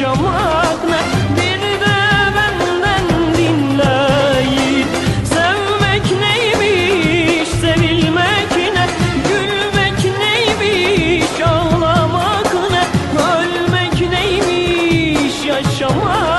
yaşamak ne Bir de benden dinleyin Sevmek neymiş, sevilmek ne Gülmek neymiş, ağlamak ne Ölmek neymiş, yaşamak